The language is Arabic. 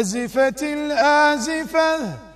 أزفت الآزفة.